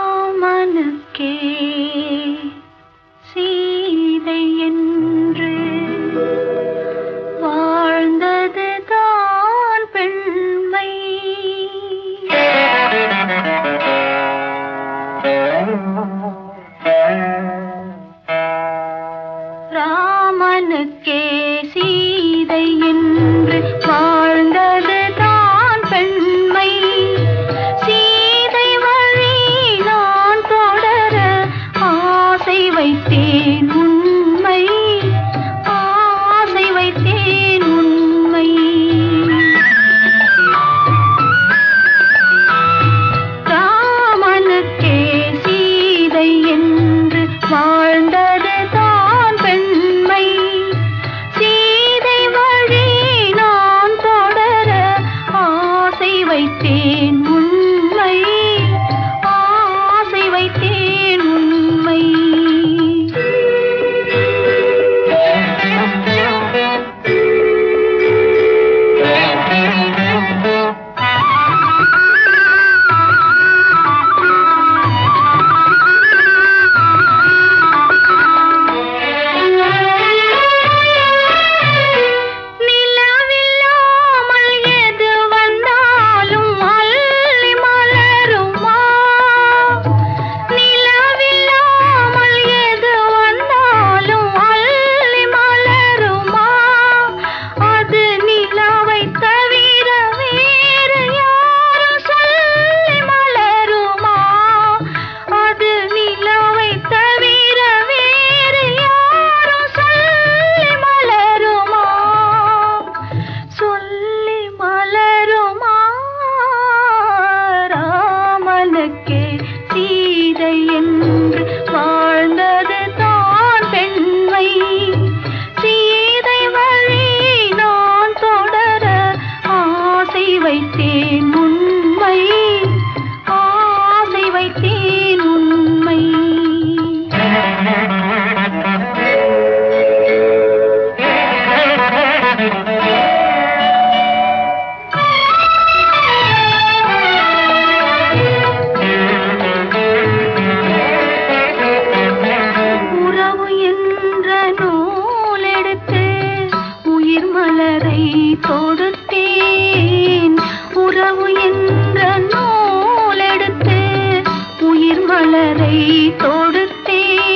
ராமனுக்கே சீதை வாழ்ந்தது தான் பெண்மை. ராமனுக்கே கொடுத்தேன். உறவு என்ற நூலெடுத்து உயிர் மலரை தொடுத்தேன்.